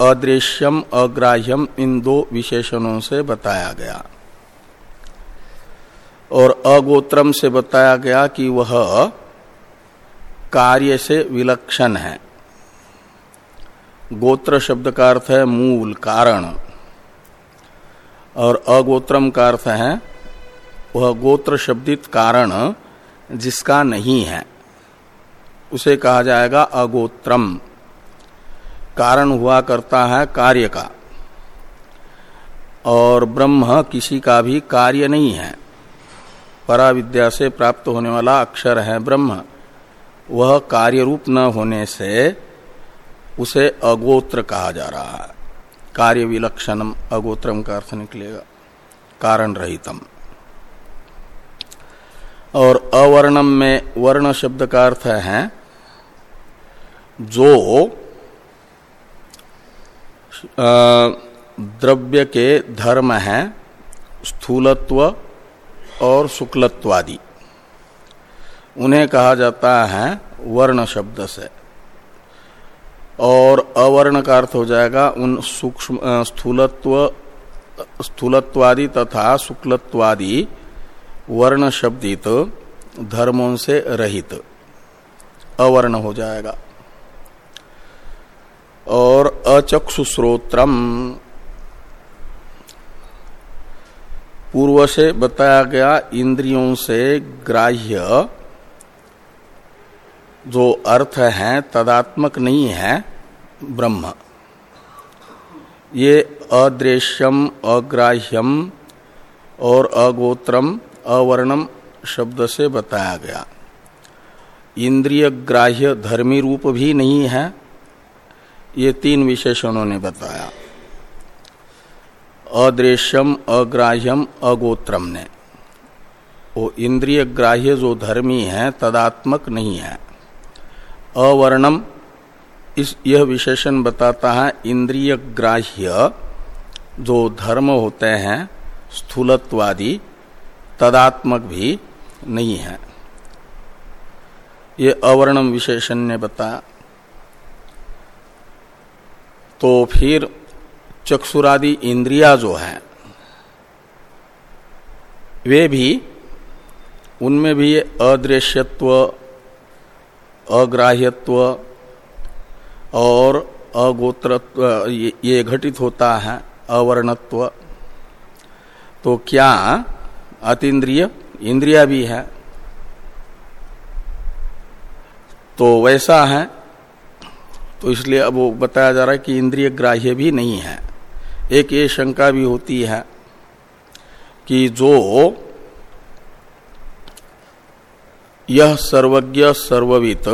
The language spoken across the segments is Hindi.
अदृश्यम, अग्राह्यम, इन दो विशेषणों से बताया गया। और अगोत्रम से बताया गया कि वह कार्य से विलक्षण है। गोत्र शब्द का अर्थ है मूल, कारण। और अगोत्रम का अर्थ है, वह गोत्र शब्दित कारण जिसका नहीं है। उसे कहा जाएगा अगोत्रम। कारण हुआ करता है कार्य का। और ब्रह्म किसी का भी कार्य नहीं है। पराविद्या से प्राप्त होने वाला अक्षर है ब्रह्म। वह कार्य रूप न होने से उसे अगोत्र कहा जा रहा है। कार्य विलक्षणम, अगोत्रम का अर्थ निकलेगा। कारण रहितम। और अवर्णम में वर्ण शब्द का अर्थ है जो द्रव्य के धर्म है, स्थूलत्व और शुक्लत्वादि। उन्हें कहा जाता है वर्ण शब्द से। और अवर्ण का अर्थ हो जाएगा उन सूक्ष्म स्थूलत्व, स्थूलत्वादि तथा शुक्लत्वादि वर्ण शब्दित धर्मों से रहित। अवर्ण हो जाएगा। और अचक्षुश्रोत्रम पूर्व से बताया गया इंद्रियों से ग्राह्य जो अर्थ है, तदात्मक नहीं है, ब्रह्म। ये अदृश्यम, अग्राह्यम और अगोत्रम, अवर्णम शब्द से बताया गया। इंद्रिय ग्राह्य धर्मी रूप भी नहीं है ये तीन विशेषणों ने बताया। अदृश्यम, अग्राह्यम, अगोत्रम ने। वो इंद्रिय ग्राह्य जो धर्मी है, तदात्मक नहीं है। अवर्णम, इस यह विशेषण बताता है, इंद्रिय ग्राह्य जो धर्म होते हैं, स्थूलत्वादि, तदात्मक भी नहीं है। ये अवर्णम विशेषण ने बताया। तो फिर चक्षुरादि इंद्रिया जो है, वे भी, उनमें भी अदृश्यत्व, अग्राह्यत्व और अगोत्रत्व, ये घटित होता है, अवर्णत्व। तो क्या अतीन्द्रिय, इंद्रिया भी है? तो वैसा है तो इसलिए अब वो बताया जा रहा है कि इंद्रिय ग्राह्य भी नहीं है। एक ये शंका भी होती है कि जो यह सर्वज्ञ, सर्ववित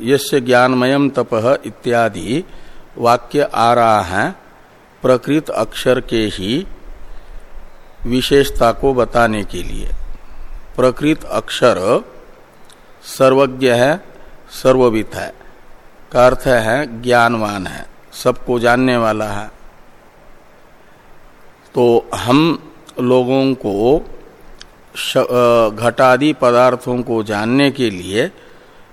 यश ज्ञानमयम तप इत्यादि वाक्य आ रहा है, प्रकृत अक्षर के ही विशेषता को बताने के लिए। प्रकृत अक्षर सर्वज्ञ है, सर्ववित है। का अर्थ है ज्ञानवान है, सबको जानने वाला है। तो हम लोगों को घटादि पदार्थों को जानने के लिए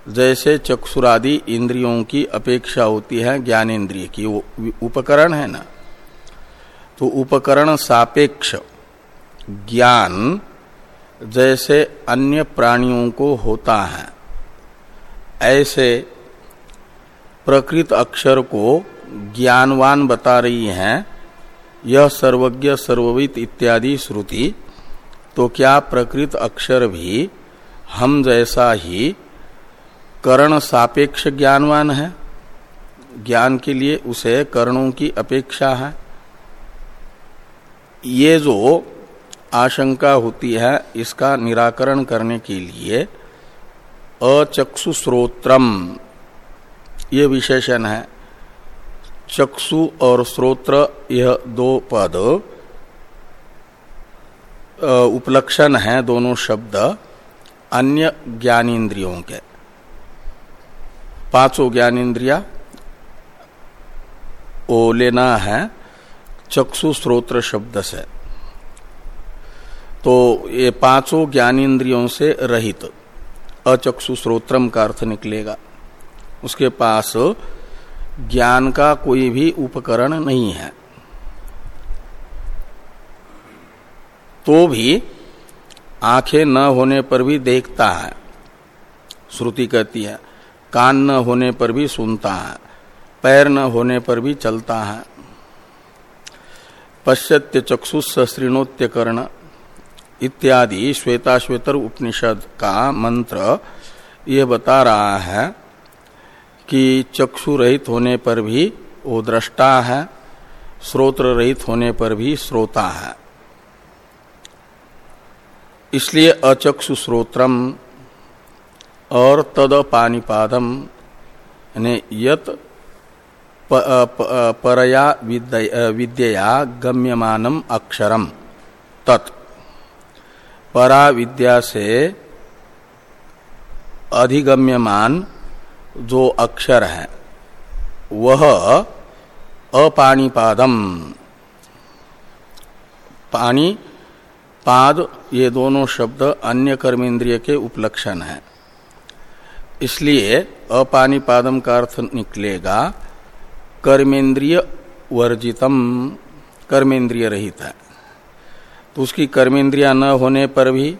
जैसे चक्षुरादि इंद्रियों की अपेक्षा होती है ज्ञान इंद्रिय की, वो उपकरण है ना। तो उपकरण सापेक्ष, ज्ञान जैसे अन्य प्राणियों को होता है। ऐसे प्रकृत अक्षर को ज्ञानवान बता रही है, यह सर्वज्ञ सर्ववित इत्यादि श्रुति तो क्या प्रकृत अक्षर भी हम जैसा ही करण सापेक्ष ज्ञानवान है? ज्ञान के लिए उसे कर्णों की अपेक्षा है। ये जो आशंका होती है, इसका निराकरण करने के लिए अचक्षु श्रोत्रम ये विशेषण है। चक्षु और श्रोत्र, यह दो पद। उपलक्षण है दोनों शब्द, अन्य ज्ञानेन्द्रियों के। पाँचों ज्ञानेन्द्रिया वो लेना है चक्षु श्रोत्र शब्द से। तो ये पाँचों ज्ञानेन्द्रियों से रहित। अचक्षु श्रोत्रम का अर्थ निकलेगा। उसके पास ज्ञान का कोई भी उपकरण नहीं है। तो भी आँखें न होने पर भी देखता है, श्रुति कहती है। कान न होने पर भी सुनता है, पैर न होने पर भी चलता है। पश्यत्य चक्षुष श्रृणोत्य कर्ण इत्यादि श्वेताश्वेतर उपनिषद का मंत्र ये बता रहा है कि चक्षु रहित होने पर भी वो दृष्टा है श्रोत्र रहित होने पर भी श्रोता है। इसलिए अचक्षु श्रोत्रम और तद पानीपादम यत परया विद्या गम्यमानम अक्षरम, तत्। परा विद्या से अधिगम्यमान जो अक्षर है। वह अपाणीपादम। पानी पाद, ये दोनों शब्द अन्य कर्मेंद्रिय के उपलक्षण है। इसलिए अपानीपादम का अर्थ निकलेगा कर्मेंद्रिय वर्जितम, कर्मेंद्रिय रहित है। तो उसकी कर्मेंद्रिया न होने पर भी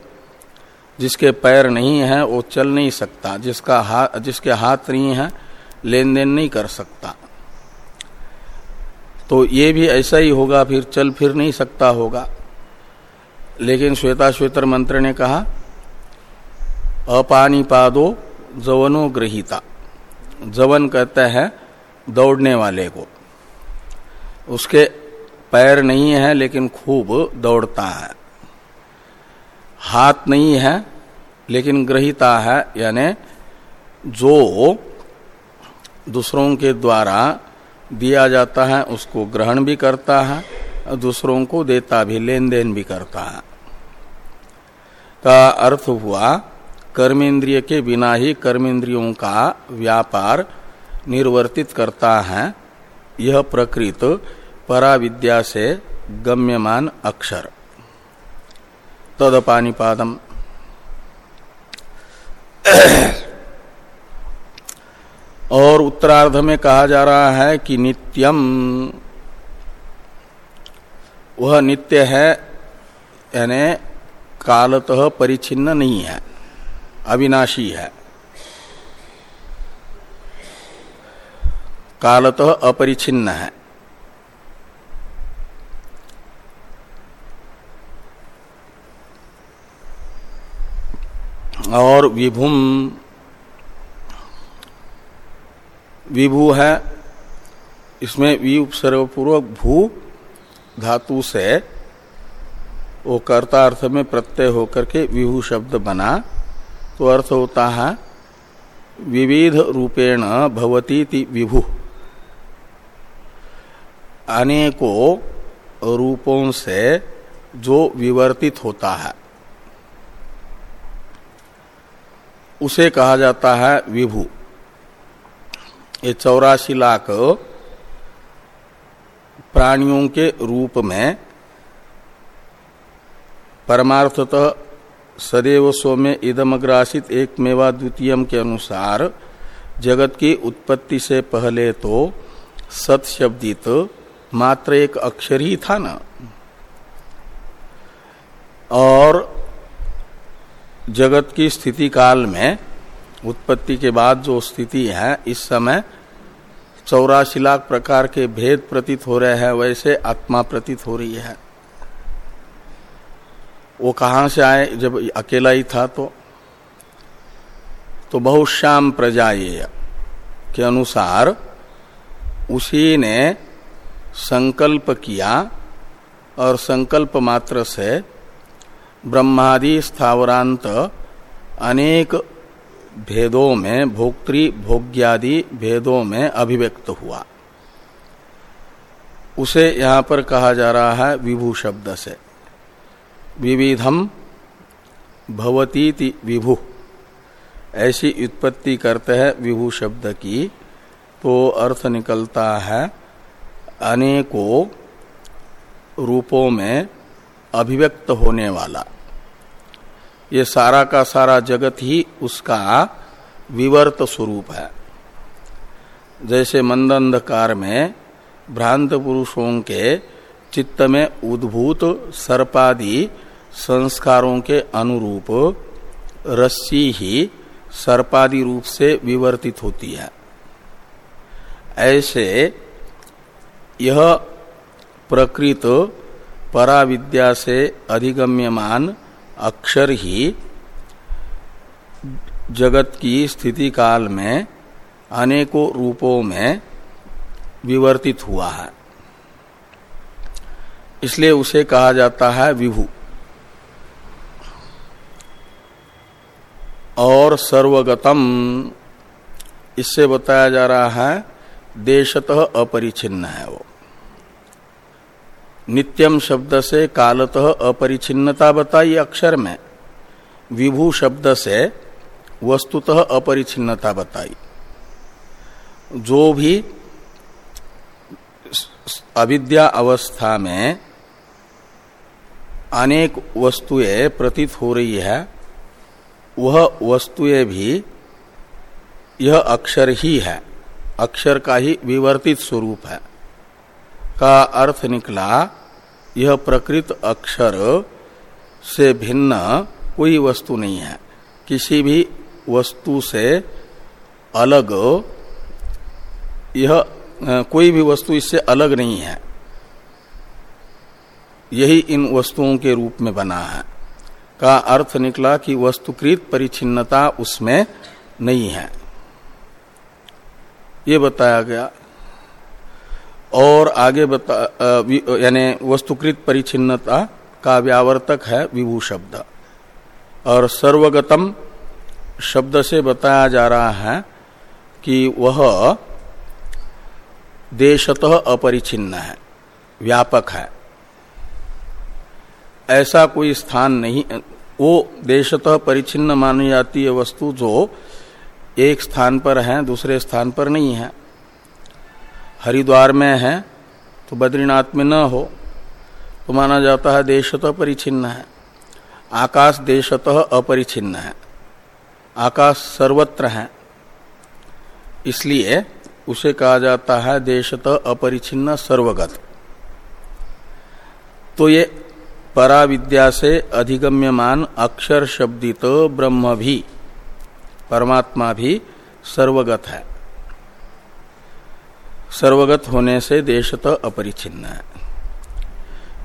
जिसके पैर नहीं है, वो चल नहीं सकता। जिसका हाथ जिसके हाथ नहीं है लेन देन नहीं कर सकता। तो ये भी ऐसा ही होगा, फिर चल फिर नहीं सकता होगा। लेकिन श्वेता श्वेतर मंत्र ने कहा, अपानीपादो जवनो ग्रहिता जवन कहते हैं, दौड़ने वाले को। उसके पैर नहीं है, लेकिन खूब दौड़ता है। हाथ नहीं है, लेकिन ग्रहिता है, यानी जो दूसरों के द्वारा दिया जाता है, उसको ग्रहण भी करता है, और दूसरों को देता भी लेन देन भी करता है। का अर्थ हुआ, कर्मेंद्रिय के बिना ही कर्मेंद्रियों का व्यापार निर्वर्तित करता है, यह प्रकृत पराविद्या से गम्यमान अक्षर। तदपानिपादम और उत्तरार्ध में कहा जा रहा है कि नित्यम, वह नित्य है, यानी कालतः परिचिन्न नहीं है, अविनाशी है। कालतः अपरिचिन्न है। और विभुम विभू है, इसमें वि उपसर्गपूर्वक भू धातु से, वो कर्ता अर्थ में प्रत्यय होकर के विभू शब्द बना तो अर्थ होता है, विविध रूपेण भवती विभु। अनेकों रूपों से जो विवर्तित होता है। उसे कहा जाता है विभु। ये चौरासी लाख प्राणियों के रूप में परमार्थतः सदैव सौम्य इदमग्रासित एक मेवा द्वितीय के अनुसार जगत की उत्पत्ति से पहले तो सत शब्दित मात्र एक अक्षर ही था ना। और जगत की स्थिति काल में, उत्पत्ति के बाद जो स्थिति है, इस समय चौरासी लाख प्रकार के भेद प्रतीत हो रहे हैं, वैसे आत्मा प्रतीत हो रही है। वो कहाँ से आए? जब अकेला ही था तो। तो बहुश्याम प्रजाएय के अनुसार उसी ने संकल्प किया और संकल्प मात्र से ब्रह्मादि स्थावरांत अनेक भेदों में, भोक्तृ, भोग्यादि भेदों में अभिव्यक्त हुआ। उसे यहाँ पर कहा जा रहा है विभू शब्द से। विविधम भवती विभु। ऐसी उत्पत्ति करते हैं विभू शब्द की तो अर्थ निकलता है अनेकों रूपों में अभिव्यक्त होने वाला। ये सारा का सारा जगत ही उसका विवर्त स्वरूप है। जैसे मंद अंधकार में भ्रांत पुरुषों के चित्त में उद्भूत सर्पादि संस्कारों के अनुरूप रस्सी ही सर्पादि रूप से विवर्तित होती है। ऐसे यह प्रकृत पराविद्या से अधिगम्यमान अक्षर ही जगत की स्थिति काल में अनेकों रूपों में विवर्तित हुआ है। इसलिए उसे कहा जाता है विभू। और सर्वगतम, इससे बताया जा रहा है, देशतः अपरिचिन्न है वो। नित्यम शब्द से कालतः अपरिचिन्नता बताई अक्षर में। विभू शब्द से वस्तुतः अपरिचिन्नता बताई। जो भी अविद्या अवस्था में अनेक वस्तुएँ प्रतीत हो रही है, वह वस्तुएँ भी यह अक्षर ही है। अक्षर का ही विवर्तित स्वरूप है। का अर्थ निकला, यह प्रकृत अक्षर से भिन्न कोई वस्तु नहीं है। किसी भी वस्तु से अलग, यह कोई भी वस्तु इससे अलग नहीं है। यही इन वस्तुओं के रूप में बना है। का अर्थ निकला कि वस्तुकृत परिचिन्नता उसमें नहीं है। ये बताया गया और आगे बता यानी वस्तुकृत परिचिन्नता का व्यावर्तक है विभू शब्द। और सर्वगतम शब्द से बताया जा रहा है कि वह देशतः अपरिचिन्न है, व्यापक है। ऐसा कोई स्थान नहीं, वो देशतः परिचिन्न मानी जाती है वस्तु जो एक स्थान पर है, दूसरे स्थान पर नहीं है। हरिद्वार में है तो बद्रीनाथ में न हो तो माना जाता है देशतः परिचिन्न है। आकाश देशतः अपरिचिन्न है। आकाश सर्वत्र है। इसलिए उसे कहा जाता है देशतः अपरिचिन्न सर्वगत। तो ये पराविद्या से अधिगम्यमान अक्षर शब्दित ब्रह्म भी, परमात्मा भी सर्वगत है। सर्वगत होने से देशत अपरिचिन्न है।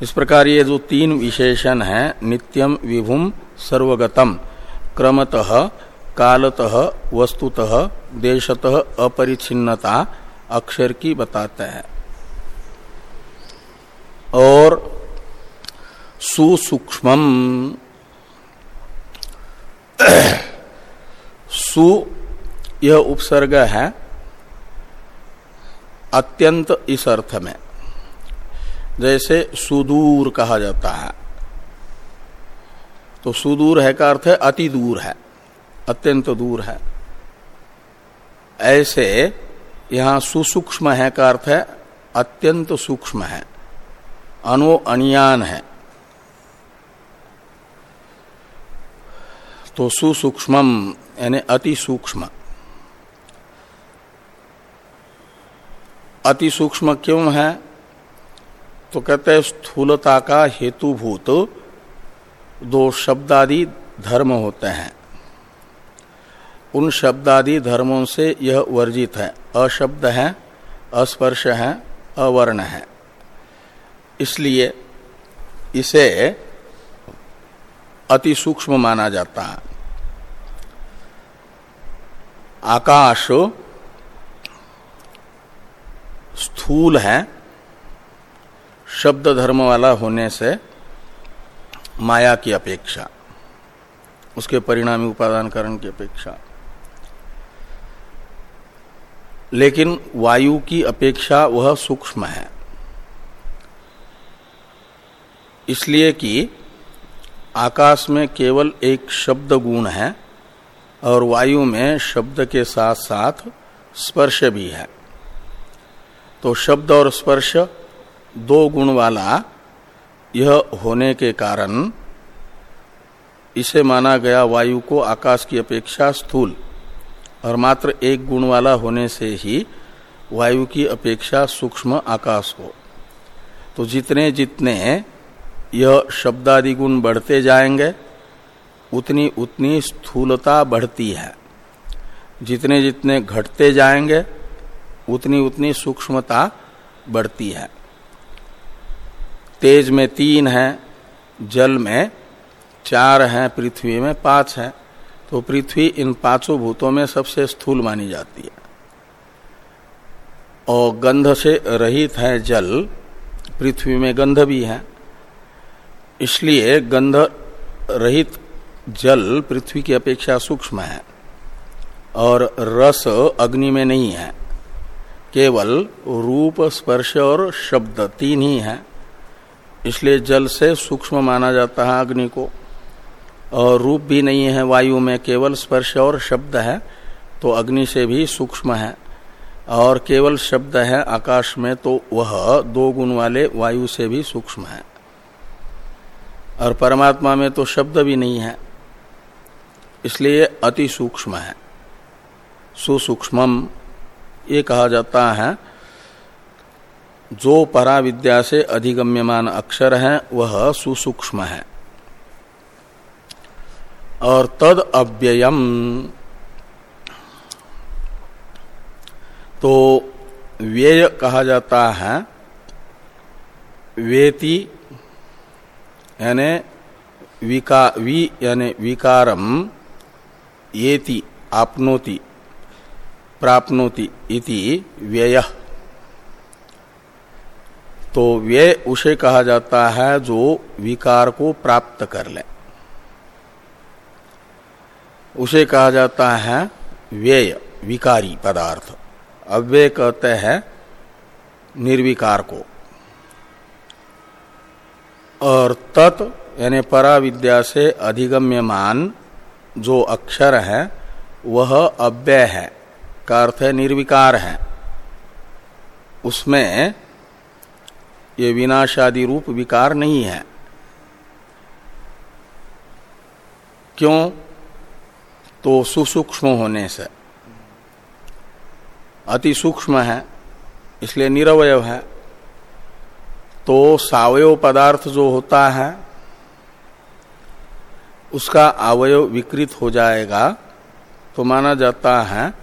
इस प्रकार ये जो तीन विशेषण है, नित्यम, विभुम, सर्वगतम, क्रमतः, कालतः, वस्तुतः, देशतः अपरिचिन्नता, अक्षर की बताते हैं। और सुसूक्ष्म सु, यह उपसर्ग है अत्यंत इस अर्थ में, जैसे सुदूर कहा जाता है। तो सुदूर है का अर्थ है अति दूर है, अत्यंत दूर है। ऐसे यहाँ सुसूक्ष्म है का अर्थ है अत्यंत सूक्ष्म है, अनु अनियान है। तो सुसूक्ष्म यानी अति सूक्ष्म। अति सूक्ष्म क्यों है? तो कहते हैं, स्थूलता का हेतुभूत दो शब्दादि धर्म होते हैं। उन शब्दादि धर्मों से यह वर्जित है। अशब्द है, अस्पर्श है, अवर्ण है। इसलिए इसे अति सूक्ष्म माना जाता है। आकाश स्थूल है, शब्द धर्म वाला होने से माया की अपेक्षा, उसके परिणामी उपादान करण की अपेक्षा। लेकिन वायु की अपेक्षा वह सूक्ष्म है। इसलिए कि आकाश में केवल एक शब्द गुण है और वायु में शब्द के साथ साथ स्पर्श भी है। तो शब्द और स्पर्श दो गुण वाला यह होने के कारण इसे माना गया वायु को आकाश की अपेक्षा स्थूल और मात्र एक गुण वाला होने से ही वायु की अपेक्षा सूक्ष्म आकाश हो। तो जितने जितने यह शब्दादि गुण बढ़ते जाएँगे, उतनी उतनी स्थूलता बढ़ती है। जितने जितने घटते जाएँगे उतनी उतनी सूक्ष्मता बढ़ती है। तेज में तीन है, जल में चार है, पृथ्वी में पाँच है। तो पृथ्वी इन पाँचों भूतों में सबसे स्थूल मानी जाती है। और गंध से रहित है जल, पृथ्वी में गंध भी है। इसलिए गंध रहित जल पृथ्वी की अपेक्षा सूक्ष्म है और रस अग्नि में नहीं है। केवल रूप, स्पर्श और शब्द तीन ही है। इसलिए जल से सूक्ष्म माना जाता है अग्नि को। और रूप भी नहीं है वायु में, केवल स्पर्श और शब्द है तो अग्नि से भी सूक्ष्म है। और केवल शब्द है आकाश में तो वह दो गुण वाले वायु से भी सूक्ष्म है। और परमात्मा में तो शब्द भी नहीं है, इसलिए अति सूक्ष्म है। सुसूक्ष्म ये कहा जाता है, जो परा विद्या से अधिगम्यमान अक्षर है, वह सुसूक्ष्म है। और तद अव्ययम। तो व्यय कहा जाता है, वेति, यानी विका, वी, यानी विकारम, येति, आपनोति। प्राप्नोति इति व्यय। तो व्यय उसे कहा जाता है जो विकार को प्राप्त कर ले। उसे कहा जाता है व्यय, विकारी पदार्थ। अव्यय कहते हैं निर्विकार को। और तत्, यानी परा विद्या से अधिगम्यमान जो अक्षर है, वह अव्यय है। का अर्थ है निर्विकार है। उसमें ये विनाशादि रूप विकार नहीं है। क्यों? तो सुसूक्ष्म होने से। अति सूक्ष्म है, इसलिए निरवय है। तो सावयव पदार्थ जो होता है, उसका अवयव विकृत हो जाएगा तो माना जाता है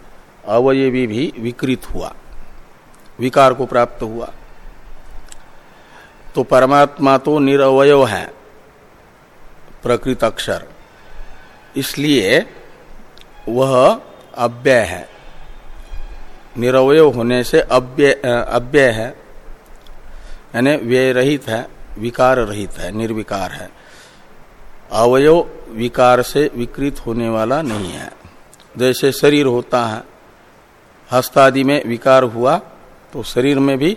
अवयवी भी विकृत हुआ, विकार को प्राप्त हुआ। तो परमात्मा तो निरवय है, प्रकृत अक्षर। इसलिए वह अव्यय है। निरवय होने से अव्यय अव्यय है। यानी व्यय रहित है विकार रहित है, निर्विकार है। अवयव विकार से विकृत होने वाला नहीं है। जैसे शरीर होता है हस्तादि में विकार हुआ तो शरीर में भी,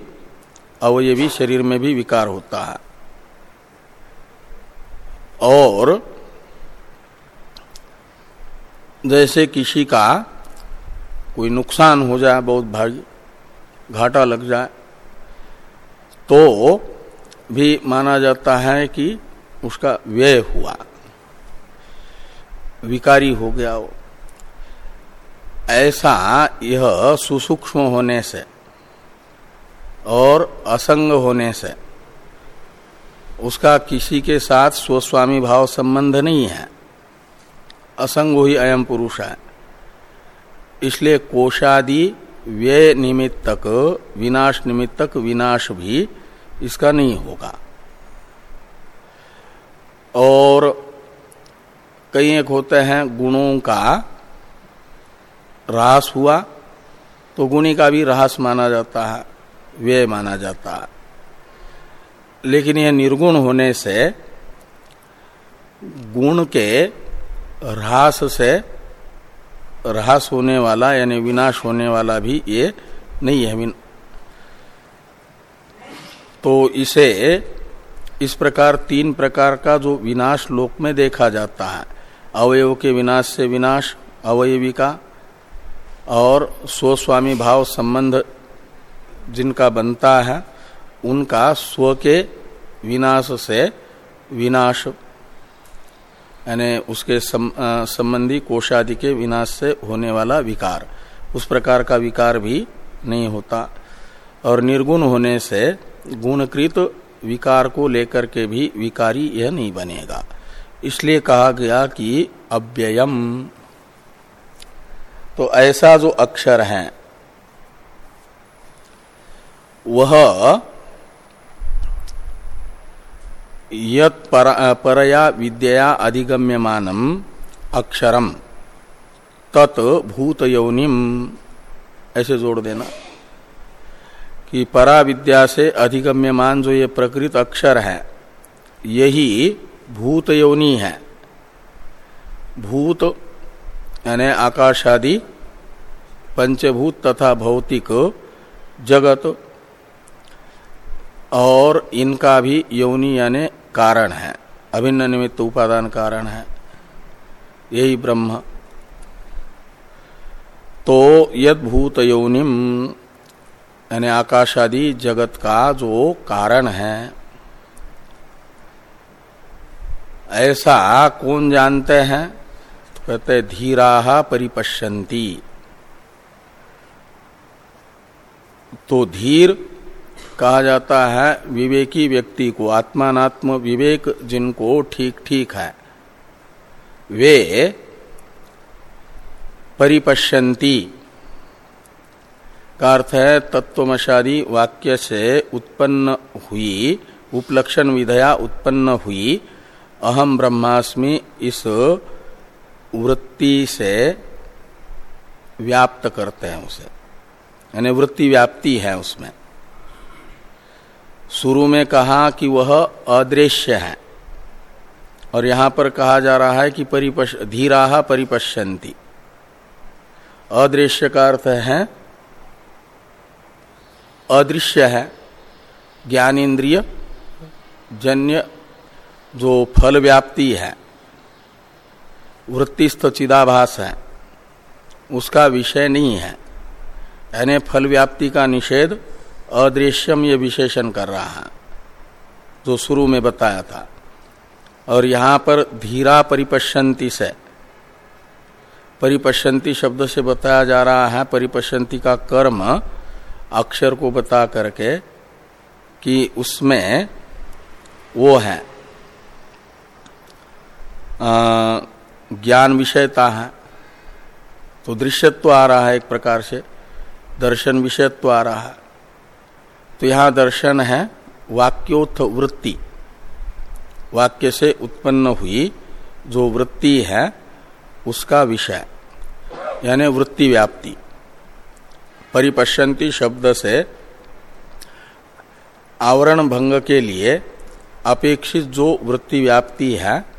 अवयवी शरीर में भी विकार होता है। और जैसे किसी का कोई नुकसान हो जाए, बहुत भारी घाटा लग जाए तो भी माना जाता है कि उसका व्यय हुआ, विकारी हो गया वो ऐसा यह सुसूक्ष्म होने से और असंग होने से उसका किसी के साथ स्वस्वामी भाव संबंध नहीं है। असंग ही अयम पुरुष है। इसलिए कोशादि व्यय निमित्तक, विनाश निमित्तक, विनाश भी इसका नहीं होगा। और कई एक होते हैं गुणों का ह्रास हुआ तो गुणी का भी ह्रास माना जाता है, व्यय माना जाता है। लेकिन यह निर्गुण होने से, गुण के ह्रास से ह्रास होने वाला, यानी विनाश होने वाला भी ये नहीं है। तो इसे, इस प्रकार, तीन प्रकार का जो विनाश लोक में देखा जाता है, अवयव के विनाश से विनाश, अवयवी का और स्वस्वामी भाव संबंध जिनका बनता है, उनका स्व के विनाश से विनाश, यानी उसके संबंधी कोशादि के विनाश से होने वाला विकार। उस प्रकार का विकार भी नहीं होता। और निर्गुण होने से गुणकृत विकार को लेकर के भी विकारी यह नहीं बनेगा। इसलिए कहा गया कि अव्ययम। तो ऐसा जो अक्षर है वह यत पर, परया विद्या अधिगम्यमानम अक्षरम तत् भूत यौनिम ऐसे जोड़ देना कि परा विद्या से अधिगम्यमान जो ये प्रकृत अक्षर है यही भूत योनि है। भूत यानी आकाश आदि पंचभूत तथा भौतिक जगत और इनका भी यौनी यानी कारण है। अभिन्न निमित्त उपादान कारण है। यही ब्रह्म। तो यद भूत यौनिम, यानी आकाशादि जगत का जो कारण है। ऐसा कौन जानते हैं? कहते धीरा परिपश्यंती तो धीर कहा जाता है विवेकी व्यक्ति को आत्मात्म विवेक जिनको ठीक ठीक है। वे परिपश्यंती का अर्थ है तत्वमशादी वाक्य से उत्पन्न हुई, उपलक्षण विधया उत्पन्न हुई अहम ब्रह्मास्मि इस वृत्ति से व्याप्त करते हैं उसे। यानी वृत्ति व्याप्ति है उसमें। शुरू में कहा कि वह अदृश्य है। और यहाँ पर कहा जा रहा है कि परिपश, धीरा परिपश्यंती अदृश्य का अर्थ है, अदृश्य है, ज्ञानेन्द्रिय, जन्य, जो फल व्याप्ति है। वृत्तिस्थ चिदाभास है। उसका विषय नहीं है। यानी फल व्याप्ति का निषेध अदृश्यम ये विशेषण कर रहा है, जो शुरू में बताया था। और यहाँ पर धीरा परिपश्यंती से, परिपश्यंती शब्द से बताया जा रहा है, परिपश्यंती का कर्म अक्षर को बता करके कि उसमें वो है। ज्ञान विषयता है। तो दृश्यत्व आ रहा है एक प्रकार से। दर्शन विषयत्व आ रहा है। तो यहाँ दर्शन है वाक्योत्थ वृत्ति। वाक्य से उत्पन्न हुई जो वृत्ति है, उसका विषय। यानी वृत्ति व्याप्ति। परिपश्यंती शब्द से आवरण भंग के लिए अपेक्षित जो वृत्ति व्याप्ति है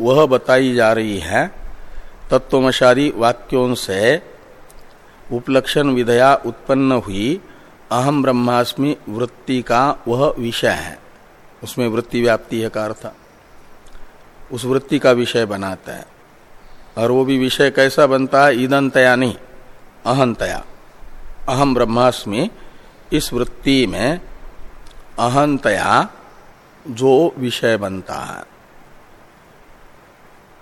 वह बताई जा रही है तत्वमशादी वाक्यों से उपलक्षण विधया उत्पन्न हुई, अहम ब्रह्मास्मि वृत्ति का वह विषय है। उसमें वृत्ति व्याप्ति है का अर्थ? उस वृत्ति का विषय बनाता है। और वो भी विषय कैसा बनता है? ईदंतया नहीं, अहंतया। अहम ब्रह्मास्मि इस वृत्ति में अहंतया जो विषय बनता है।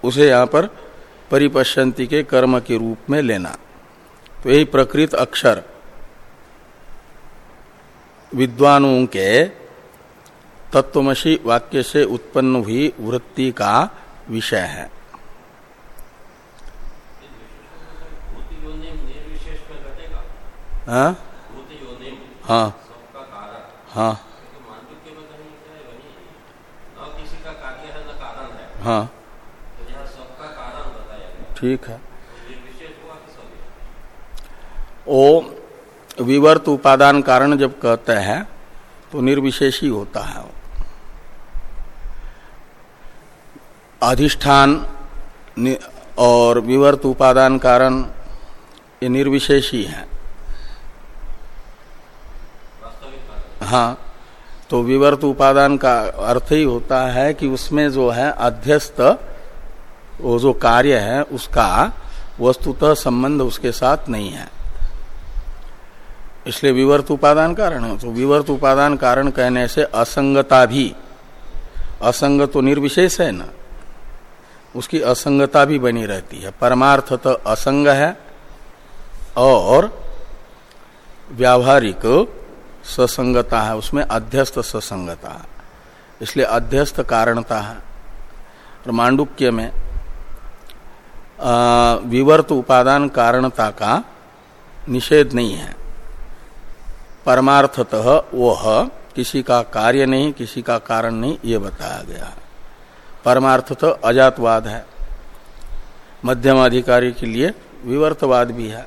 उसे यहाँ पर परिपश्यंती के कर्म के रूप में लेना। तो यही प्रकृत अक्षर। विद्वानों के तत्वमसी वाक्य से उत्पन्न हुई वृत्ति का विषय है। हाँ? हाँ। हाँ। हाँ। ठीक है। ओ, विवर्त उपादान कारण जब कहते हैं तो निर्विशेषी होता है। अधिष्ठान और विवर्त उपादान कारण ये निर्विशेषी है। हाँ तो विवर्त उपादान का अर्थ ही होता है कि उसमें जो है अध्यस्त वो जो कार्य है, उसका वस्तुतः संबंध उसके साथ नहीं है। इसलिए विवर्त उपादान कारण है। तो विवर्त उपादान कारण कहने से असंगता भी। असंग तो निर्विशेष है ना। उसकी असंगता भी बनी रहती है। परमार्थ तो असंग है और व्यावहारिक ससंगता है। उसमें अध्यस्त ससंगता है। इसलिए अध्यस्त कारणता है। और मांडुक्य में विवर्त उपादान कारणता का निषेध नहीं है। परमार्थतः वह किसी का कार्य नहीं, किसी का कारण नहीं, ये बताया गया परमार्थतः अजातवाद है। मध्यम अधिकारी के लिए विवर्तवाद भी है।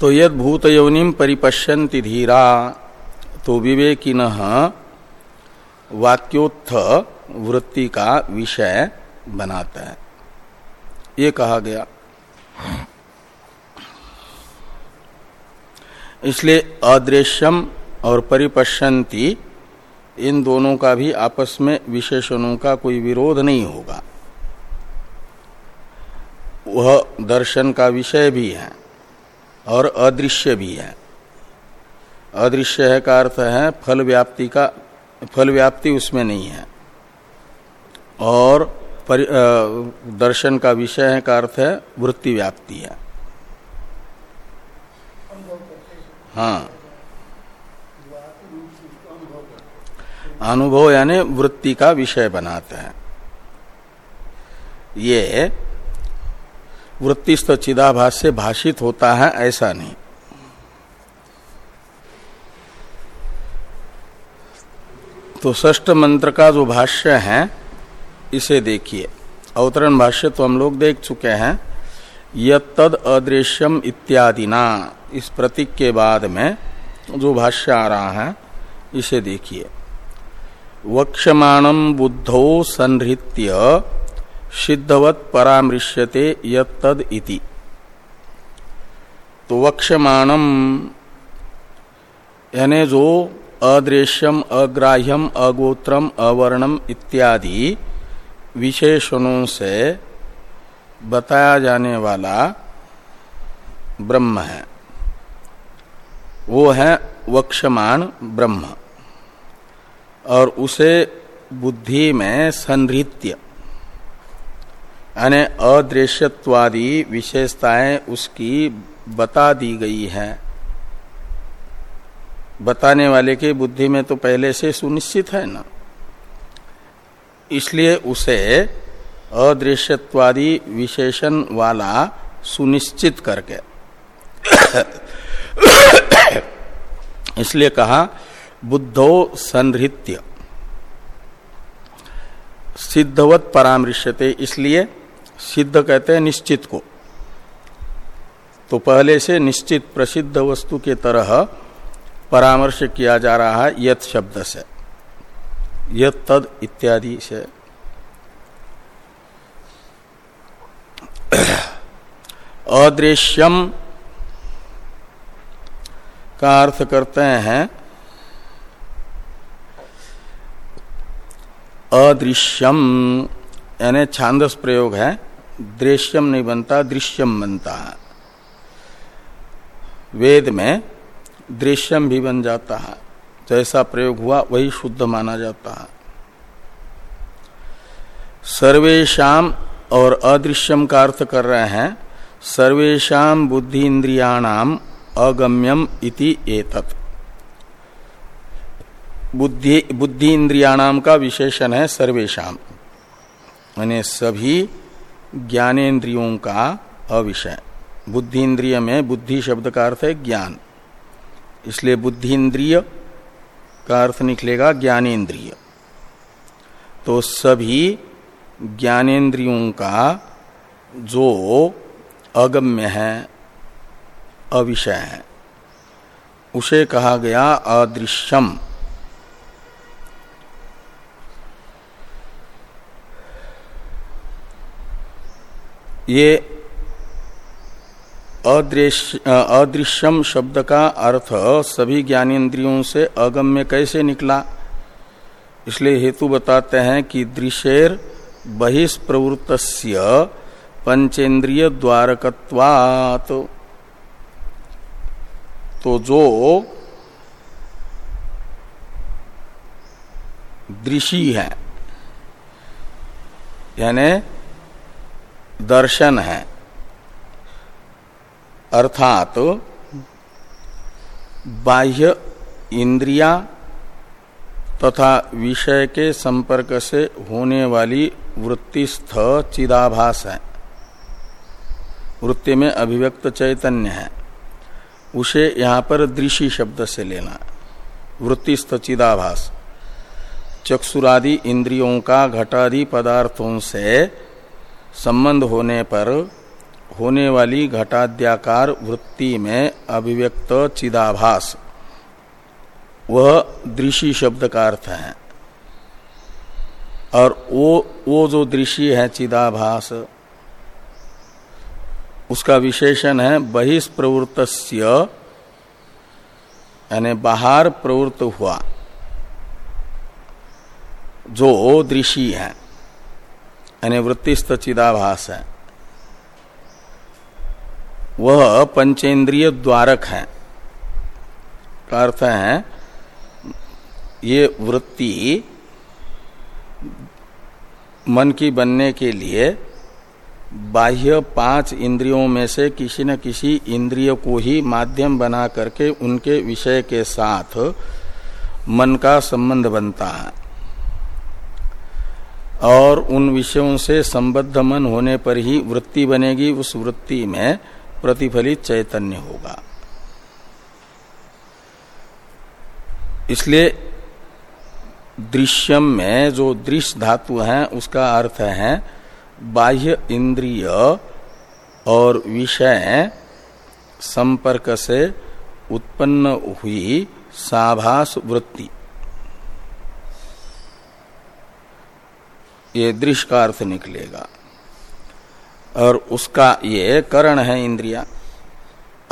तो यद भूत यौनिम परिपश्यंति धीरा। तो विवेकिन वाक्योत्थ वृत्ति का विषय बनाता है। ये कहा गया। इसलिए अदृश्यम और परिपश्यंती, इन दोनों का भी आपस में विशेषणों का कोई विरोध नहीं होगा। वह दर्शन का विषय भी है और अदृश्य भी है। अदृश्य है का अर्थ है फल व्याप्ति का फल व्याप्ति उसमें नहीं है। और परि, आ, दर्शन का विषय है का अर्थ है वृत्ति व्याप्ति है। हाँ। अनुभव यानी वृत्ति का विषय बनाते हैं। ये वृत्तिस्थ चिदाभास से भाषित होता है ऐसा नहीं। तो ष्ट मंत्र का जो भाष्य है, इसे देखिए। अवतरण भाष्य तो हम लोग देख चुके हैं। यद अदृश्यम इत्यादि ना इस प्रतीक के बाद में जो भाष्य आ रहा है, इसे देखिए। वक्षमाणम बुद्धौ संहृत्य, सिद्धवत परामृश्यते यद इति। तो वक्षमाणम यानी जो अदृश्यम, अग्राह्यम, अगोत्रम, अवर्णम इत्यादि विशेषणों से बताया जाने वाला ब्रह्म है। वो है वक्षमान ब्रह्म। और उसे बुद्धि में संहृत्य यानी अदृश्यत्वादी विशेषताएँ उसकी बता दी गई है। बताने वाले की बुद्धि में तो पहले से सुनिश्चित है ना। इसलिए उसे अदृश्यत्वादी विशेषण वाला सुनिश्चित करके इसलिए कहा, बुद्धो संहृत्य सिद्धवत परामृश्यते, इसलिए सिद्ध कहते हैं निश्चित को। तो पहले से निश्चित प्रसिद्ध वस्तु के तरह परामर्श किया जा रहा है यथ शब्द से। यद तद इत्यादि से। अदृश्यम का अर्थ करते हैं, अदृश्यम, यानी छांदस प्रयोग है, दृश्यम नहीं बनता, दृश्यम बनता है। वेद में दृश्यम भी बन जाता है। जैसा प्रयोग हुआ, वही शुद्ध माना जाता है। सर्वेशम और अदृश्यम का अर्थ कर रहे हैं सर्वेशा बुद्धि इंद्रियाणाम अगम्यम इति एतत्। बुद्धि बुद्धि इंद्रियाणाम का विशेषण है सर्वेशा यानी सभी ज्ञानेन्द्रियों का अविषय। बुद्धि इंद्रिय में बुद्धि शब्द का अर्थ है ज्ञान। इसलिए बुद्धि इंद्रिय का अर्थ निकलेगा ज्ञानेन्द्रिय तो सभी ज्ञानेन्द्रियों का जो अगम्य है, अविषय है, उसे कहा गया अदृश्यम। ये अदृश्यम शब्द का अर्थ सभी ज्ञानेन्द्रियों से अगम्य कैसे निकला? इसलिए हेतु बताते हैं कि दृश्येर बहिष्प्रवृत्त पंचेन्द्रिय द्वारकत्वात। तो जो दृषि है, यानी दर्शन है अर्थात बाह्य इंद्रिया तथा विषय के संपर्क से होने वाली वृत्तिस्थ चिदाभास है। वृत्ति में अभिव्यक्त चैतन्य है। उसे यहाँ पर दृषि शब्द से लेना। वृत्तिस्थ चिदाभास। चक्षुरादि इंद्रियों का घटादि पदार्थों से संबंध होने पर होने वाली घटाद्याकार वृत्ति में अभिव्यक्त चिदाभास। वह दृषि शब्द का अर्थ है। और वो वो जो दृश्य है चिदाभास, उसका विशेषण है बहिष्प्रवृत्त यानी बाहर प्रवृत्त हुआ। जो दृषि है, यानी वृत्तिस्थ चिदाभास है। वह पंचेंद्रिय द्वारक है। अर्थ है, ये वृत्ति मन की बनने के लिए बाह्य पाँच इंद्रियों में से किसी न किसी इंद्रिय को ही माध्यम बना करके उनके विषय के साथ मन का संबंध बनता है। और उन विषयों से संबद्ध मन होने पर ही वृत्ति बनेगी। उस वृत्ति में प्रतिफलित चैतन्य होगा। इसलिए दृश्यम में जो दृश्य धातु है, उसका अर्थ है बाह्य इंद्रिय और विषय संपर्क से उत्पन्न हुई साभास वृत्ति। ये दृश्य का अर्थ निकलेगा। और उसका ये करण है इंद्रिया।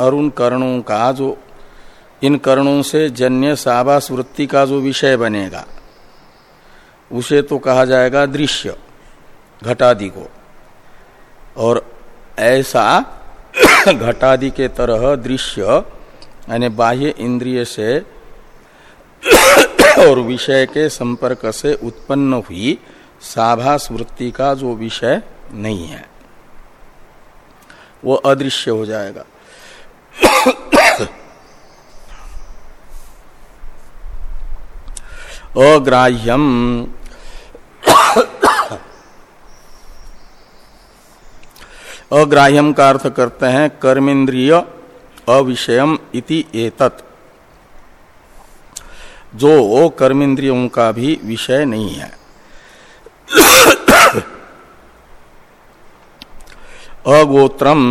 और उन कर्णों का जो, इन कर्णों से जन्य साबास वृत्ति का जो विषय बनेगा, उसे तो कहा जाएगा दृश्य, घटादि को। और ऐसा घटादि के तरह दृश्य, यानी बाह्य इंद्रिय से और विषय के संपर्क से उत्पन्न हुई साभास वृत्ति का जो विषय नहीं है। वो अदृश्य हो जाएगा। अग्राह्यम। अग्राह्यम का अर्थ करते हैं कर्मेंद्रिय अविषयम इति एतत्। जो कर्मेंद्रियों का भी विषय नहीं है। अगोत्रम।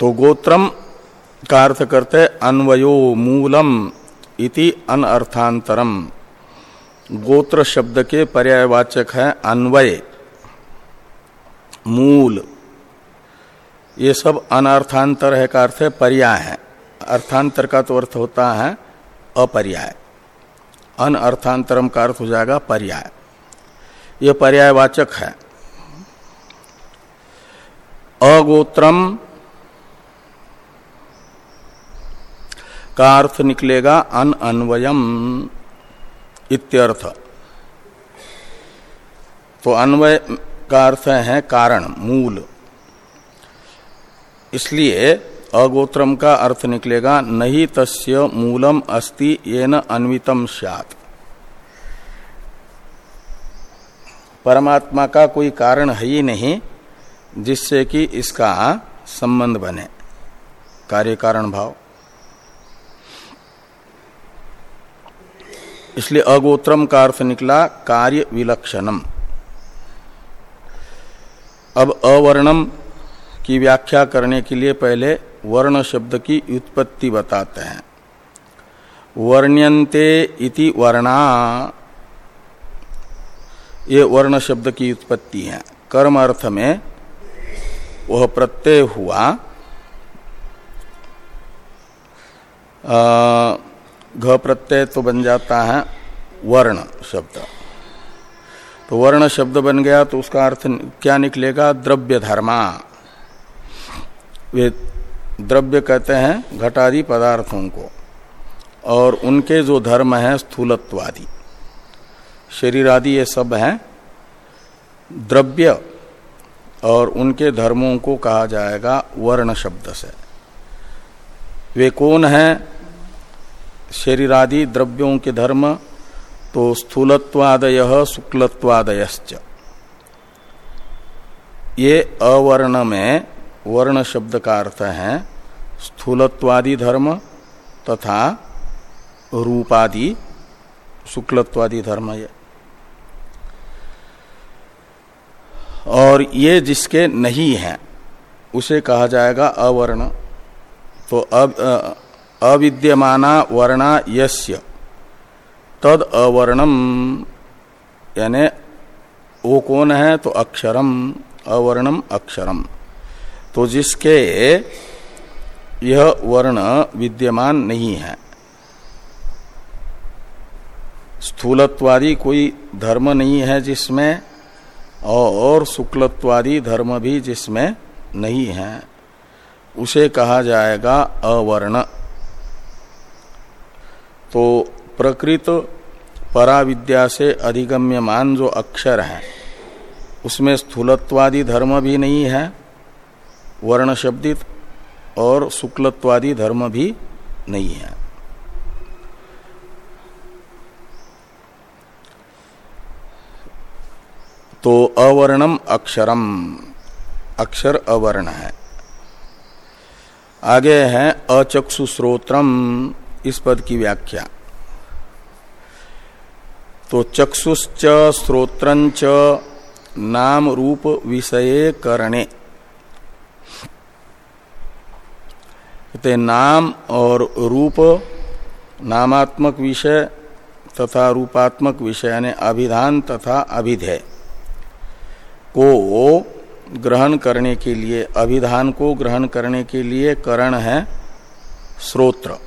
तो गोत्रम का अर्थ करते अन्वयो मूलम इति अनर्थांतरम गोत्र शब्द के पर्यायवाचक है अन्वय। मूल। ये सब अनर्थांतर है का अर्थ है पर्याय है। अर्थांतर का तो अर्थ होता है अपर्याय। अन अर्थांतरम का अर्थ हो जाएगा पर्याय। यह पर्यायवाचक है। अगोत्रम का अर्थ निकलेगा अन अन्वयम इत्यर्थ। तो अन्वय का अर्थ है कारण, मूल। इसलिए अगोत्रम का अर्थ निकलेगा, नहीं तस्य मूलम अस्ति ये न अन्वितम सत परमात्मा का कोई कारण है ही नहीं जिससे कि इसका संबंध बने। कार्य कारण भाव। इसलिए अगोत्रम का अर्थ निकला कार्य विलक्षणम। अब अवर्णम की व्याख्या करने के लिए पहले वर्ण शब्द की उत्पत्ति बताते हैं। वर्ण्यंते इति वर्णा। ये वर्ण शब्द की उत्पत्ति है। कर्म अर्थ में वह प्रत्यय हुआ। घ प्रत्यय तो बन जाता है वर्ण शब्द। तो वर्ण शब्द बन गया तो उसका अर्थ क्या निकलेगा? द्रव्य धर्मा। वे द्रव्य कहते हैं घटादि पदार्थों को। और उनके जो धर्म है स्थूलत्वादि। शरीर आदि ये सब हैं, द्रव्य और उनके धर्मों को कहा जाएगा वर्ण शब्द से। वे कौन है? शरीर आदि द्रव्यों के धर्म तो स्थूलत्वादय शुक्लत्वादयश्च। ये अवर्ण में वर्ण शब्द का अर्थ है स्थूलत्वादि धर्म तथा रूपादि, शुक्लत्वादि धर्म ये। और ये जिसके नहीं है, उसे कहा जाएगा अवर्ण। तो अब अविद्यमाना वर्णा यस्य। तद अवर्णम, यानी वो कौन है? तो अक्षरम, अवर्णम अक्षरम। तो जिसके यह वर्ण विद्यमान नहीं है, स्थूलत्वादी कोई धर्म नहीं है जिसमें और शुक्लत्वादी धर्म भी जिसमें नहीं है, उसे कहा जाएगा अवर्ण। तो प्रकृत पराविद्या से अधिगम्यमान जो अक्षर है, उसमें स्थूलत्वादि धर्म भी नहीं है वर्ण शब्दित और शुक्लत्वादी धर्म भी नहीं है। तो अवर्णम अक्षरम। अक्षर अवर्ण है। आगे है अचक्षु श्रोत्रम इस पद की व्याख्या। तो चक्षुश्च श्रोत्रंच नाम रूप विषय करणे। ते नाम और रूप नामात्मक विषय तथा रूपात्मक विषय यानी अभिधान तथा अभिधेय। को ग्रहण करने के लिए, अभिधान को ग्रहण करने के लिए करण है श्रोत्र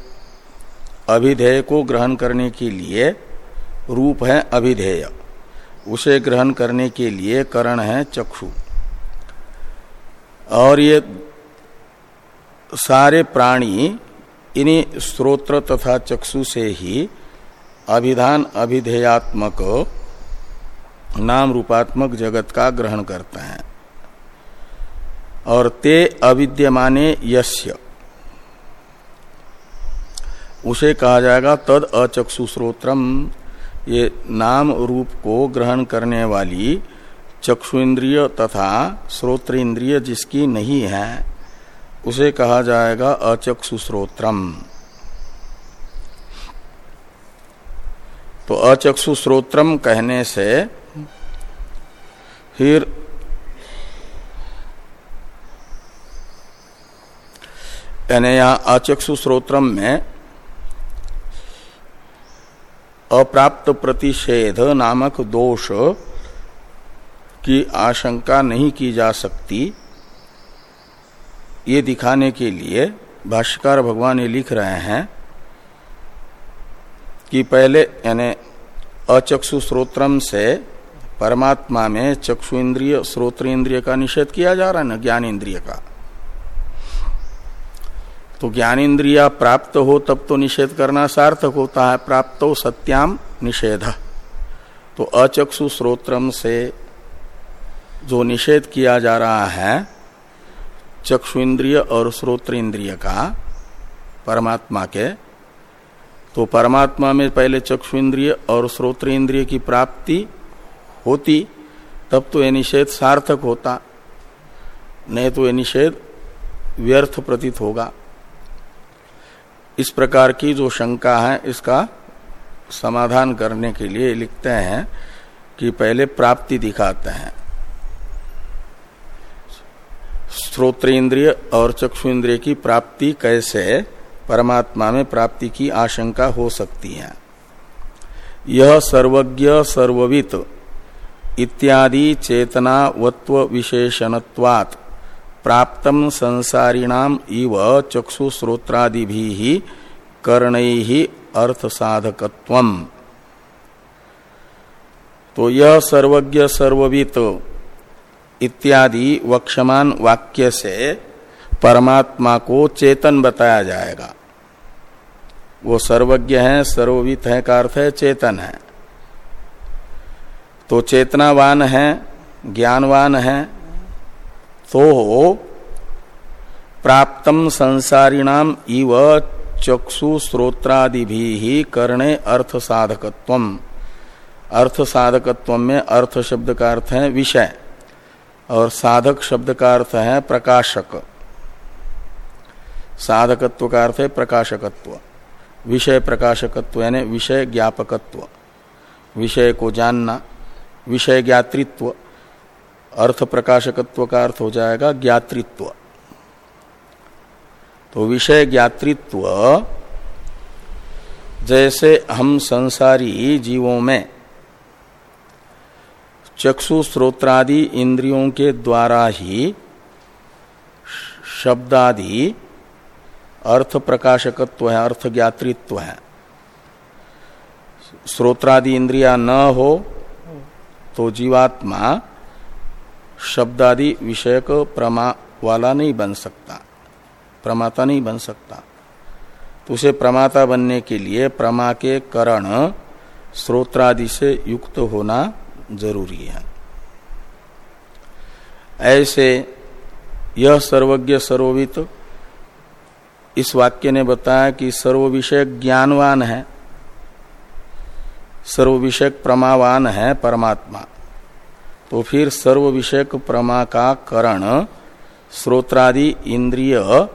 अभिधेय को ग्रहण करने के लिए रूप है अभिधेय। उसे ग्रहण करने के लिए करण है चक्षु। और ये सारे प्राणी इन्हीं स्रोत्र तथा चक्षु से ही अभिधान अभिधेयात्मक नाम रूपात्मक जगत का ग्रहण करते हैं। और ते अविद्यमाने यस्य। उसे कहा जाएगा तद अचक्षु श्रोत्रम ये नाम रूप को ग्रहण करने वाली चक्षु इंद्रिय तथा श्रोत्र इंद्रिय जिसकी नहीं है, उसे कहा जाएगा अचक्षु श्रोत्रम तो अचक्षु श्रोत्रम कहने से फिर यानी यहाँ अचक्षु श्रोत्रम में अप्राप्त प्रतिषेध नामक दोष की आशंका नहीं की जा सकती। ये दिखाने के लिए भाष्यकार भगवान ये लिख रहे हैं कि पहले यानी अचक्षु श्रोत्रम से परमात्मा में चक्षु इंद्रिय श्रोत्र इंद्रिय का निषेध किया जा रहा है, ना ज्ञान इंद्रिय का। तो ज्ञान इंद्रिया प्राप्त हो, तब तो निषेध करना सार्थक होता है। प्राप्त हो सत्याम निषेध। तो अचक्षु श्रोत्रम से जो निषेध किया जा रहा है, चक्षु इंद्रिय और श्रोत्र इंद्रिय का, परमात्मा के तो परमात्मा में पहले चक्षु इंद्रिय और श्रोत्र इंद्रिय की प्राप्ति होती, तब तो यह निषेध सार्थक होता, नहीं तो यह निषेध व्यर्थ प्रतीत होगा। इस प्रकार की जो शंका है, इसका समाधान करने के लिए लिखते हैं कि पहले प्राप्ति दिखाते हैं। श्रोत्र इंद्रिय और चक्षु इंद्रिय की प्राप्ति कैसे, परमात्मा में प्राप्ति की आशंका हो सकती है। यह सर्वज्ञ सर्ववित इत्यादि चेतनावत्व विशेषणत्वात् प्राप्तम संसारिणाम इव चक्षु श्रोत्रादि भी कर्ण ही अर्थ साधकत्व तो यह सर्वज्ञ सर्ववित इत्यादि वक्षमान वाक्य से परमात्मा को चेतन बताया जाएगा। वो सर्वज्ञ है, सर्ववित है का अर्थ है चेतन है। तो चेतनावान है, ज्ञानवान है तो प्राप्तम संसारिणाम इव चक्षु स्रोत्रादि भी करणे अर्थ साधकत्व अर्थ साधकत्व में अर्थ शब्द का अर्थ है विषय, और साधक शब्द का अर्थ है प्रकाशक। साधकत्व का अर्थ है प्रकाशकत्व। विषय प्रकाशकत्व यानी विषय ज्ञापकत्व। विषय को जानना विषय ज्ञातृत्व अर्थ प्रकाशकत्व का अर्थ हो जाएगा ज्ञातृत्व। तो विषय ज्ञातृत्व जैसे हम संसारी जीवों में चक्षु, स्रोत्रादि इंद्रियों के द्वारा ही शब्दादि अर्थ प्रकाशकत्व है अर्थ ज्ञातृत्व है। स्रोत्रादि इंद्रिया न हो तो जीवात्मा शब्दादि विषयक प्रमा वाला नहीं बन सकता। प्रमाता नहीं बन सकता। तो उसे प्रमाता बनने के लिए प्रमा के करण स्रोत्रादि से युक्त होना ज़रूरी है। ऐसे यह सर्वज्ञ सर्ववित इस वाक्य ने बताया कि सर्व विषय ज्ञानवान है। सर्व विषय प्रमावान है परमात्मा। तो फिर सर्व विषयक प्रमा का करण स्रोत्रादि इंद्रिय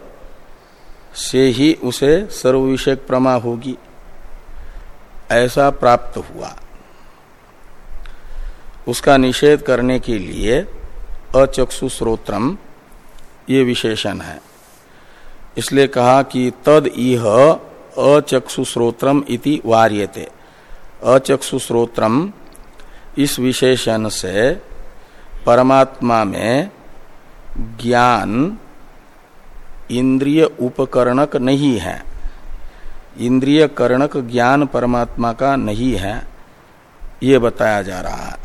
से ही उसे सर्व विषयक प्रमा होगी। ऐसा प्राप्त हुआ। उसका निषेध करने के लिए अचक्षु श्रोत्रम ये विशेषण है। इसलिए कहा कि तद इह अचक्षु श्रोत्रम इति वार्यते। अचक्षु श्रोत्रम इस विशेषण से परमात्मा में ज्ञान इंद्रिय उपकरणक नहीं है। इंद्रिय करणक ज्ञान परमात्मा का नहीं है, ये बताया जा रहा है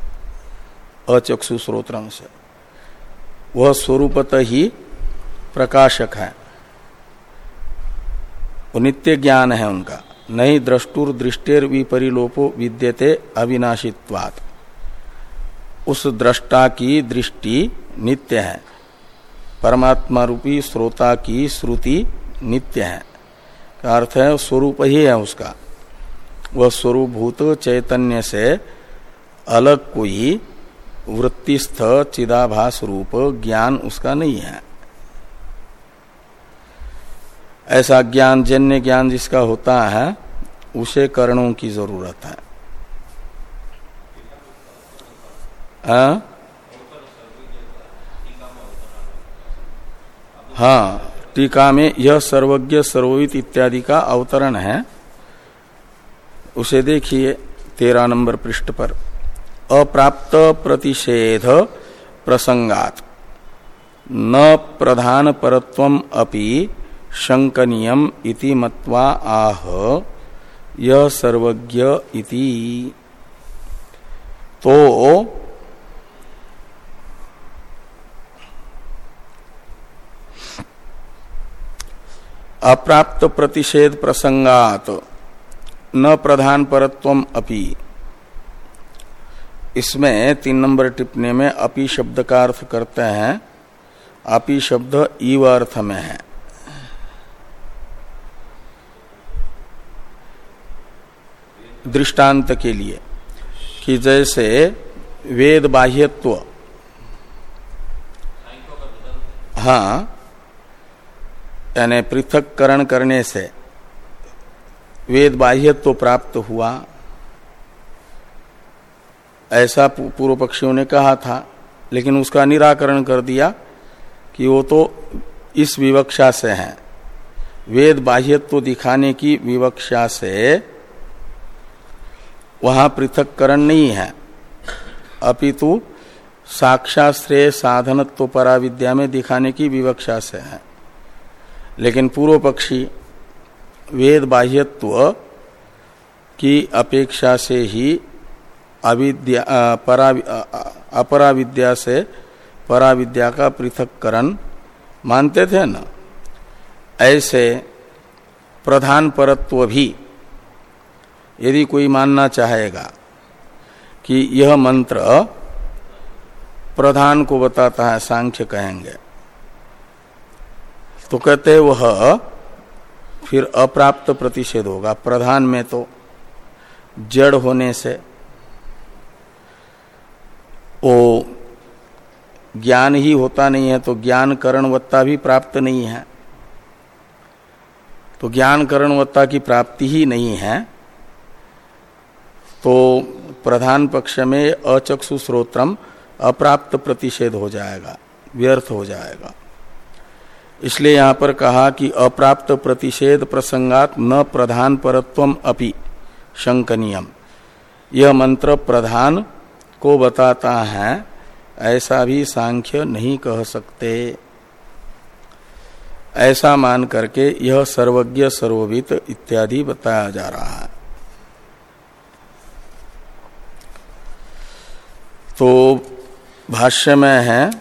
अचक्षु स्रोत्रम से। वह स्वरूपत ही प्रकाशक है। वो नित्य ज्ञान है उनका। नहीं द्रष्टुर दृष्टेर विपरिलोपो विद्यते अविनाशित्वात्। उस दृष्टा की दृष्टि नित्य है। परमात्मा रूपी श्रोता की श्रुति नित्य है। का अर्थ है, स्वरूप ही है उसका। वह स्वरूपभूत चैतन्य से अलग कोई वृत्तिस्थ चिदाभास रूप ज्ञान उसका नहीं है। ऐसा ज्ञान, जन्य ज्ञान जिसका होता है, उसे कर्णों की ज़रूरत है। आ? हाँ टीका में यह सर्वज्ञ सर्वोवित इत्यादि का अवतरण है। उसे देखिए तेरह नंबर पृष्ठ पर। अप्राप्त प्रतिषेध प्रसंगात। न प्रधान परत्व अपि शंकनीयम इति मत्वा आह यह सर्वज्ञ इति। तो अप्राप्त प्रतिषेध प्रसंगात, न प्रधान परत्व अपि। इसमें तीन नंबर टिप्पणी में अपि शब्द का अर्थ करते हैं, अपि शब्द ईव अर्थ में है। दृष्टांत के लिए कि जैसे वेद बाह्यत्व। हाँ यानी पृथककरण करने से वेद बाह्यत्व प्राप्त हुआ। ऐसा पूर्व पक्षियों ने कहा था, लेकिन उसका निराकरण कर दिया कि वो तो इस विवक्षा से है। वेद बाह्यत्व दिखाने की विवक्षा से वहाँ पृथककरण नहीं है। अपितु साक्षाश्रेय साधनत्व पराविद्या में दिखाने की विवक्षा से है। लेकिन पूर्व पक्षी वेद बाह्यत्व की अपेक्षा से ही अविद्या परा अपराविद्या से परा विद्या का पृथककरण मानते थे ना? ऐसे प्रधान परत्व भी यदि कोई मानना चाहेगा कि यह मंत्र प्रधान को बताता है, सांख्य कहेंगे तो कहते वह फिर अप्राप्त प्रतिषेध होगा। प्रधान में तो जड़ होने से वो ज्ञान ही होता नहीं है तो ज्ञान करणवत्ता भी प्राप्त नहीं है। तो ज्ञान करणवत्ता की प्राप्ति ही नहीं है। तो प्रधान पक्ष में अचक्षु श्रोत्रम अप्राप्त प्रतिषेध हो जाएगा, व्यर्थ हो जाएगा। इसलिए यहाँ पर कहा कि अप्राप्त प्रतिषेध प्रसंगात न प्रधान परत्वम अपि, शंकनियम। यह मंत्र प्रधान को बताता है, ऐसा भी सांख्य नहीं कह सकते। ऐसा मान करके यह सर्वज्ञ सर्ववित इत्यादि बताया जा रहा है। तो भाष्य में है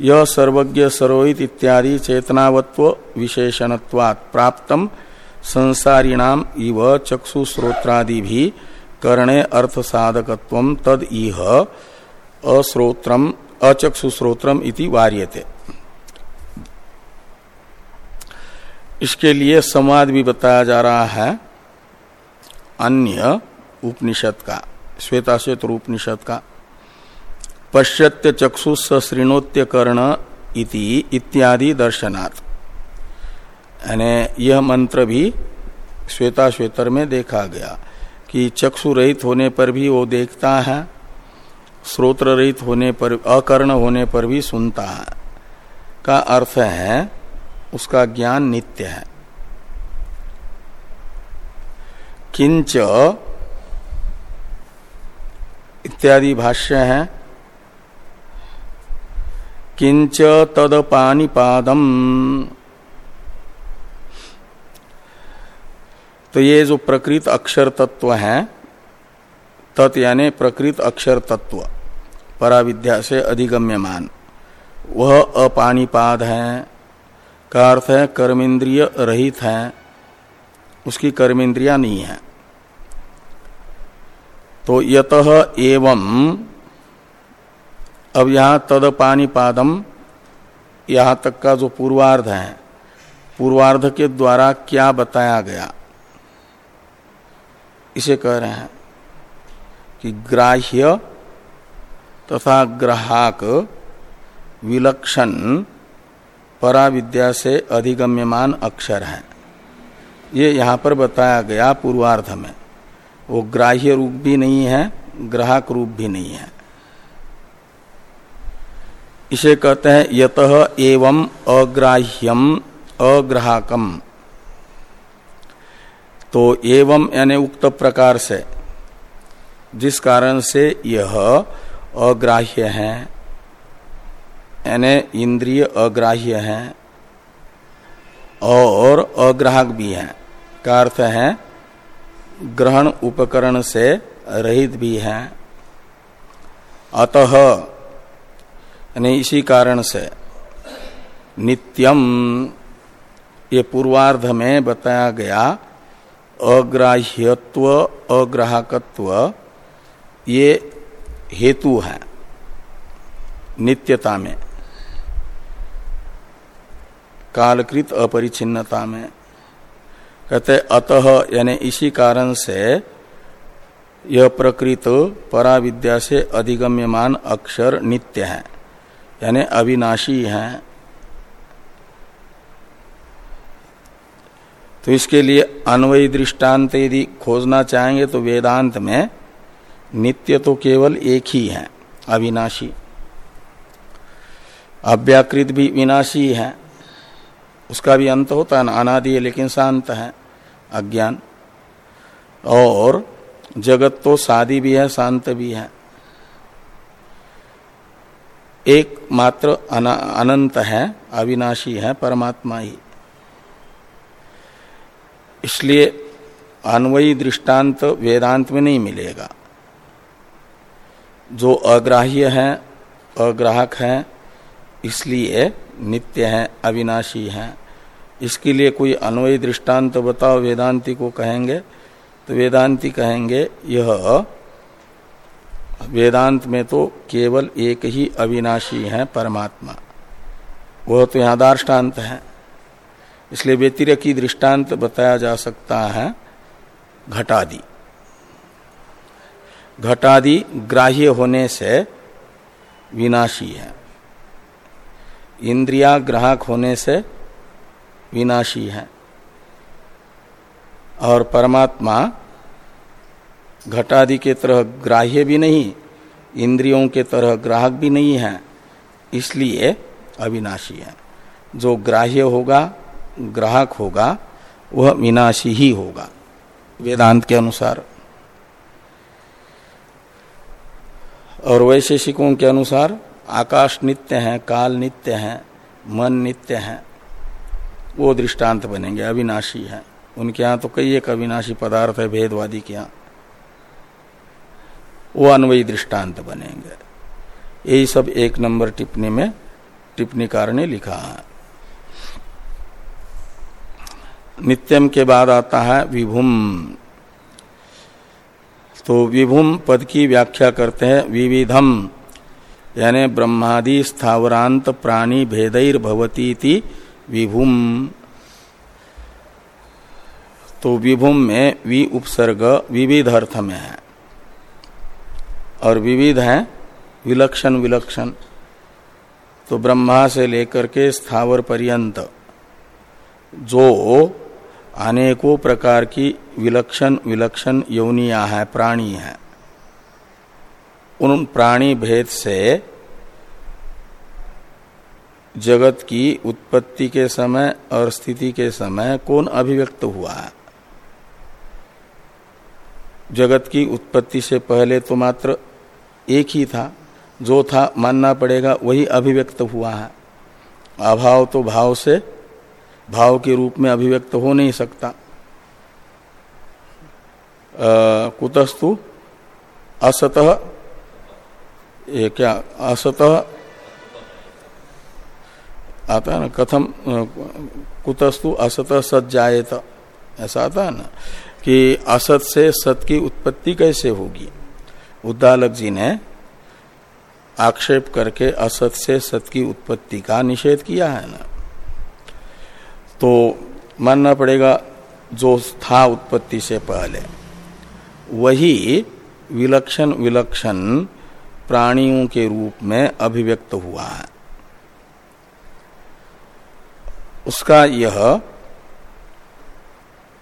यह सर्वज्ञ सर्वित इत्यादि चेतनावत्व विशेषणत्वात् प्राप्तम संसारिणाम इव चक्षु श्रोत्रादि भी करणे अर्थ साधकत्व तद इह अश्रोत्रम अचक्षु श्रोत्रम इति वार्यते. इसके लिए संवाद भी बताया जा रहा है अन्य उपनिषद का। श्वेताश्वेत उपनिषद का पश्यत्य चक्षुष श्रृणोत्य कर्ण इति इत्यादि दर्शनात्। यह मंत्र भी श्वेता श्वेतर में देखा गया कि चक्षु रहित होने पर भी वो देखता है श्रोत्र रहित होने पर, अकर्ण होने पर भी सुनता है। का अर्थ है, उसका ज्ञान नित्य है। किंच इत्यादि भाष्य है। किंच तद पादम तो ये जो प्रकृत अक्षर तत्व है, तत् यानी प्रकृत अक्षर तत्व, पराविद्या से अधिगम्यमान। वह अपाणीपाद है, का अर्थ है कर्मेंद्रिय रहित है, उसकी कर्मेंद्रिया नहीं है। तो यत एवं। अब यहाँ तद पानी पादम यहाँ तक का जो पूर्वार्ध है, पूर्वार्ध के द्वारा क्या बताया गया? इसे कह रहे हैं कि ग्राह्य तथा ग्राहक विलक्षण पराविद्या से अधिगम्यमान अक्षर है। ये यहाँ पर बताया गया पूर्वार्ध में। वो ग्राह्य रूप भी नहीं है, ग्राहक रूप भी नहीं है। इसे कहते हैं यत एवं अग्राह्यम, अग्राहकम। तो एवं यानी उक्त प्रकार से, जिस कारण से यह अग्राह्य है, यानी इंद्रिय अग्राह्य है, और अग्राहक भी है। का अर्थ है ग्रहण उपकरण से रहित भी है। अतः, यानी इसी कारण से, नित्यम, ये पूर्वार्ध में बताया गया, अग्राह्यत्व, अग्राहकत्व, ये हेतु है, नित्यता में, कालकृत अपरिचिन्नता में। कहते, अतः यानी इसी कारण से यह प्रकृत पराविद्या से अधिगम्यमान अक्षर नित्य है, यानी अविनाशी है। तो इसके लिए अन्वयी दृष्टांत यदि खोजना चाहेंगे तो वेदांत में नित्य तो केवल एक ही है, अविनाशी। अव्याकृत भी विनाशी है। उसका भी अंत होता है ना, अनादि है, लेकिन शांत है, अज्ञान। और जगत तो सादी भी है, शांत भी है। एक मात्र अनंत है, अविनाशी है, परमात्मा ही। इसलिए अन्वयी दृष्टांत वेदांत में नहीं मिलेगा। जो अग्राह्य है, अग्राहक है, इसलिए नित्य है, अविनाशी है। इसके लिए कोई अन्वयी दृष्टांत तो बताओ, वेदांति को कहेंगे तो वेदांति कहेंगे, यह वेदांत में तो केवल एक ही अविनाशी है परमात्मा। वह तो यहाँ दार्टान्त है। इसलिए व्यतिरकी दृष्टांत बताया जा सकता है, घटादि। घटादि ग्राह्य होने से विनाशी है। इंद्रिया ग्राहक होने से विनाशी है। और परमात्मा घटादि के तरह ग्राह्य भी नहीं, इंद्रियों के तरह ग्राहक भी नहीं है, इसलिए अविनाशी है। जो ग्राह्य होगा, ग्राहक होगा, वह विनाशी ही होगा, वेदांत के अनुसार। और वैशेषिकों के अनुसार आकाश नित्य है, काल नित्य है, मन नित्य है, वो दृष्टांत बनेंगे, अविनाशी है। उनके यहाँ तो कई एक अविनाशी पदार्थ है, भेदवादी के यहाँ। वो अन्वयी दृष्टांत बनेंगे। यही सब एक नंबर टिप्पणी में टिप्पणीकार ने लिखा है। नित्यम के बाद आता है विभुम। तो विभुम पद की व्याख्या करते हैं, विविधम। यानी ब्रह्मादि स्थावरांत प्राणी भेदैर भवती विभुम। तो विभुम में वि उपसर्ग विविध अर्थ में है। और विविध है, विलक्षण विलक्षण। तो ब्रह्मा से लेकर के स्थावर पर्यंत जो अनेकों प्रकार की विलक्षण विलक्षण यौनिया है, प्राणी है। उन प्राणी भेद से जगत की उत्पत्ति के समय और स्थिति के समय कौन अभिव्यक्त हुआ? है जगत की उत्पत्ति से पहले तो मात्र एक ही था। जो था मानना पड़ेगा वही अभिव्यक्त हुआ है। अभाव तो भाव से भाव के रूप में अभिव्यक्त हो नहीं सकता। कुतस्तु असतः ये क्या असत? आता है ना, कथम, कुतस्तु असत सत जाएत ऐसा आता है ना, कि असत से सत की उत्पत्ति कैसे होगी? उद्दालक जी ने आक्षेप करके असत से सत की उत्पत्ति का निषेध किया है ना। तो मानना पड़ेगा, जो था उत्पत्ति से पहले, वही विलक्षण विलक्षण प्राणियों के रूप में अभिव्यक्त हुआ है। उसका यह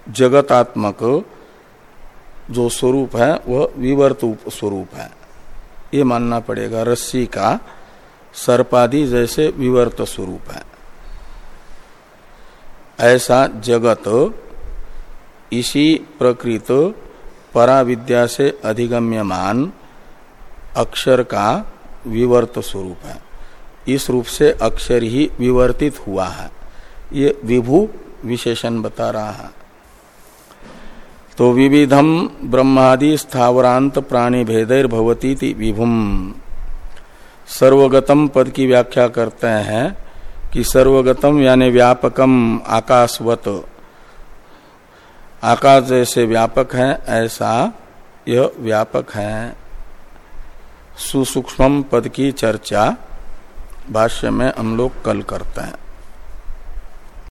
जगतात्मक जो स्वरूप है, वह विवर्त स्वरूप है। ये मानना पड़ेगा, रस्सी का सर्पादि जैसे विवर्त स्वरूप है। ऐसा जगत इसी प्रकृत पराविद्या से अधिगम्यमान अक्षर का विवर्त स्वरूप है। इस रूप से अक्षर ही विवर्तित हुआ है। ये विभू विशेषण बता रहा है। तो विविधम ब्रह्मादि स्थावरांत प्राणी भेदैर भवती विभुम। सर्वगतम पद की व्याख्या करते हैं कि सर्वगतम यानी व्यापकम आकाशवत। आकाश जैसे व्यापक है, ऐसा यह व्यापक है। सुसूक्ष्म पद की चर्चा भाष्य में हम लोग कल करते हैं।